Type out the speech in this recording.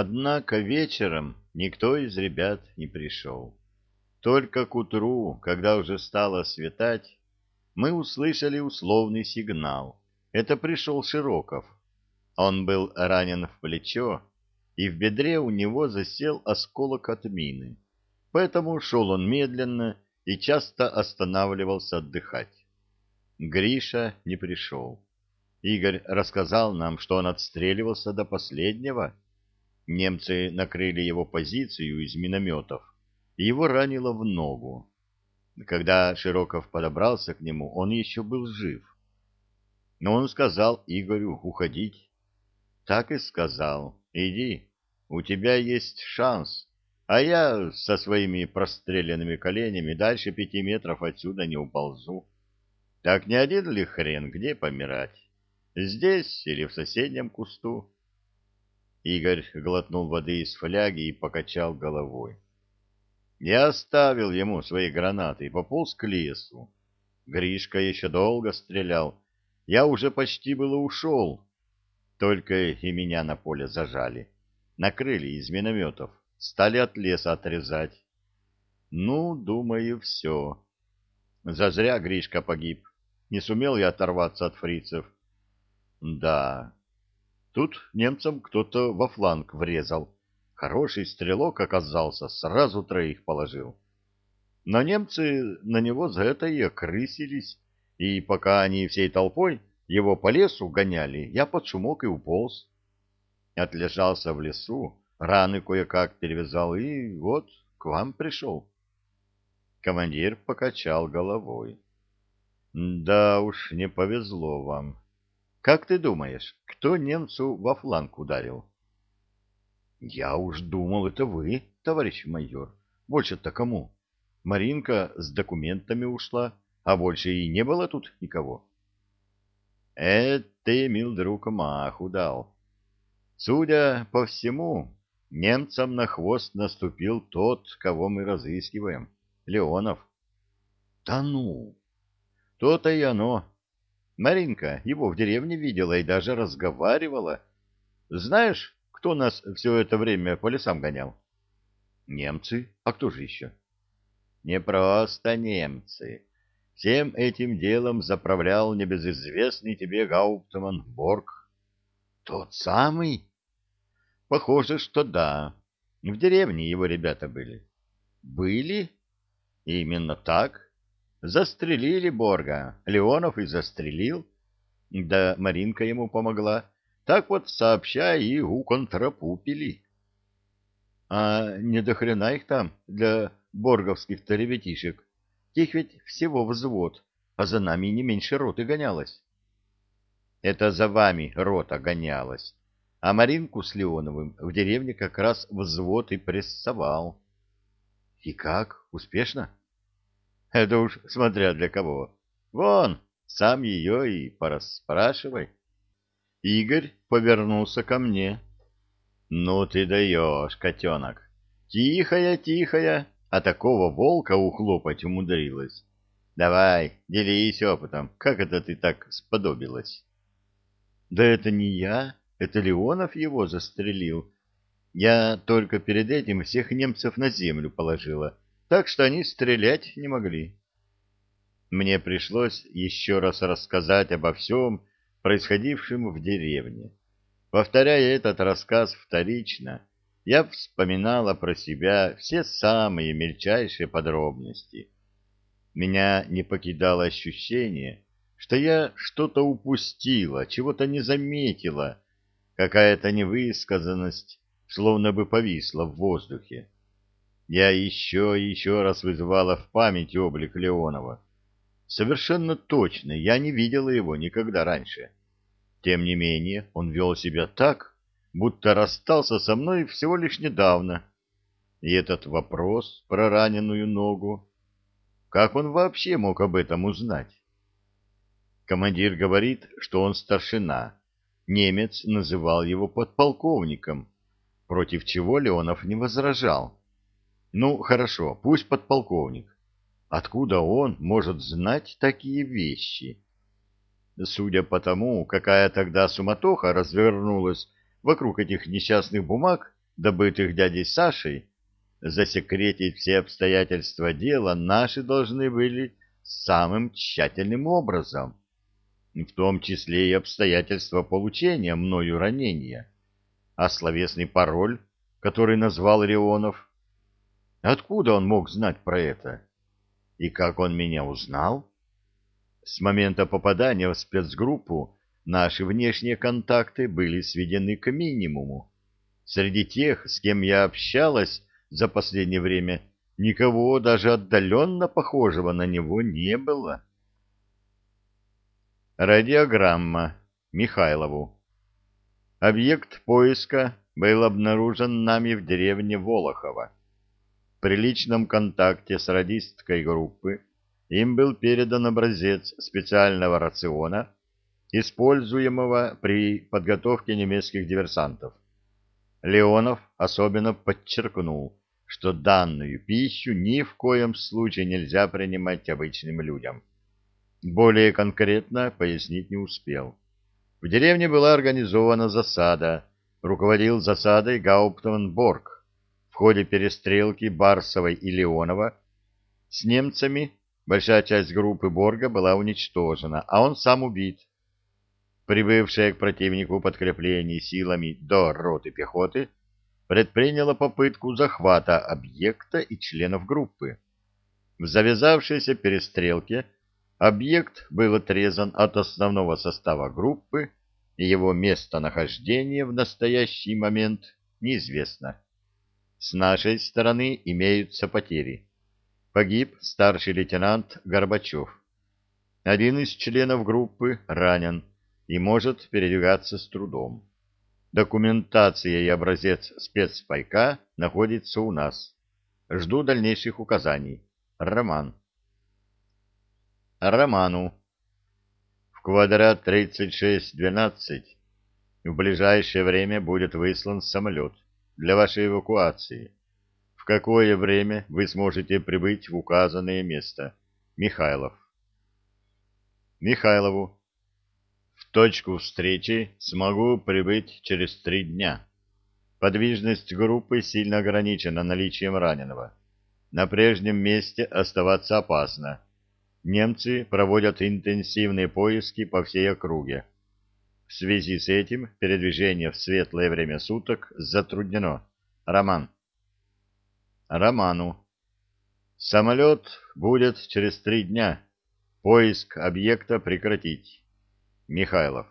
Однако вечером никто из ребят не пришел. Только к утру, когда уже стало светать, мы услышали условный сигнал. Это пришел Широков. Он был ранен в плечо, и в бедре у него засел осколок от мины. Поэтому шел он медленно и часто останавливался отдыхать. Гриша не пришел. Игорь рассказал нам, что он отстреливался до последнего. Немцы накрыли его позицию из минометов, и его ранило в ногу. Когда Широков подобрался к нему, он еще был жив. Но он сказал Игорю уходить. Так и сказал. Иди, у тебя есть шанс, а я со своими простреленными коленями дальше пяти метров отсюда не уползу. Так не один ли хрен, где помирать? Здесь или в соседнем кусту? Игорь глотнул воды из фляги и покачал головой. Я оставил ему свои гранаты и пополз к лесу. Гришка еще долго стрелял. Я уже почти было ушел. Только и меня на поле зажали. Накрыли из минометов. Стали от леса отрезать. Ну, думаю, все. Зазря Гришка погиб. Не сумел я оторваться от фрицев. Да. Тут немцам кто-то во фланг врезал. Хороший стрелок оказался, сразу троих положил. Но немцы на него за это и окрысились, и пока они всей толпой его по лесу гоняли, я под шумок и уполз. Отлежался в лесу, раны кое-как перевязал, и вот к вам пришел. Командир покачал головой. — Да уж, не повезло вам. Как ты думаешь, кто немцу во фланг ударил? — Я уж думал, это вы, товарищ майор. Больше-то кому? Маринка с документами ушла, а больше и не было тут никого. — Это ты, мил друг, маху дал. Судя по всему, немцам на хвост наступил тот, кого мы разыскиваем, Леонов. — Да ну! То-то и оно. Маринка его в деревне видела и даже разговаривала. Знаешь, кто нас все это время по лесам гонял? Немцы. А кто же еще? Не просто немцы. Всем этим делом заправлял небезызвестный тебе Гауптман Борг. Тот самый? Похоже, что да. В деревне его ребята были. Были? Именно так. Застрелили Борга. Леонов и застрелил. Да Маринка ему помогла. Так вот, сообща, и уконтрапупили. А не до хрена их там для борговских-то ребятишек. Их ведь всего взвод, а за нами не меньше роты гонялась. Это за вами рота гонялась. А Маринку с Леоновым в деревне как раз взвод и прессовал. И как? Успешно? Это уж смотря для кого. Вон, сам ее и порасспрашивай. Игорь повернулся ко мне. Ну ты даешь, котенок. Тихая, тихая, а такого волка ухлопать умудрилась. Давай, делись опытом, как это ты так сподобилась? Да это не я, это Леонов его застрелил. Я только перед этим всех немцев на землю положила так что они стрелять не могли. Мне пришлось еще раз рассказать обо всем происходившем в деревне. Повторяя этот рассказ вторично, я вспоминала про себя все самые мельчайшие подробности. Меня не покидало ощущение, что я что-то упустила, чего-то не заметила, какая-то невысказанность словно бы повисла в воздухе. Я еще и еще раз вызывала в память облик Леонова. Совершенно точно, я не видела его никогда раньше. Тем не менее, он вел себя так, будто расстался со мной всего лишь недавно. И этот вопрос про раненую ногу, как он вообще мог об этом узнать? Командир говорит, что он старшина. Немец называл его подполковником, против чего Леонов не возражал. Ну, хорошо, пусть подполковник. Откуда он может знать такие вещи? Судя по тому, какая тогда суматоха развернулась вокруг этих несчастных бумаг, добытых дядей Сашей, засекретить все обстоятельства дела наши должны были самым тщательным образом, в том числе и обстоятельства получения мною ранения, а словесный пароль, который назвал Рионов. Откуда он мог знать про это? И как он меня узнал? С момента попадания в спецгруппу наши внешние контакты были сведены к минимуму. Среди тех, с кем я общалась за последнее время, никого даже отдаленно похожего на него не было. Радиограмма Михайлову. Объект поиска был обнаружен нами в деревне Волохово. При личном контакте с радисткой группы им был передан образец специального рациона, используемого при подготовке немецких диверсантов. Леонов особенно подчеркнул, что данную пищу ни в коем случае нельзя принимать обычным людям. Более конкретно пояснить не успел. В деревне была организована засада, руководил засадой Гауптман Борг. Ходе перестрелки Барсовой и Леонова с немцами Большая часть группы Борга была уничтожена, а он сам убит. Прибывшее к противнику подкрепление силами до роты пехоты предприняло попытку захвата объекта и членов группы. В завязавшейся перестрелке объект был отрезан от основного состава группы, и его местонахождение в настоящий момент неизвестно. С нашей стороны имеются потери. Погиб старший лейтенант Горбачев. Один из членов группы ранен и может передвигаться с трудом. Документация и образец спецпайка находится у нас. Жду дальнейших указаний. Роман. Роману. В квадрат 3612 в ближайшее время будет выслан самолет для вашей эвакуации какое время вы сможете прибыть в указанное место. Михайлов. Михайлову. В точку встречи смогу прибыть через три дня. Подвижность группы сильно ограничена наличием раненого. На прежнем месте оставаться опасно. Немцы проводят интенсивные поиски по всей округе. В связи с этим передвижение в светлое время суток затруднено. Роман. Роману. Самолет будет через три дня. Поиск объекта прекратить. Михайлов.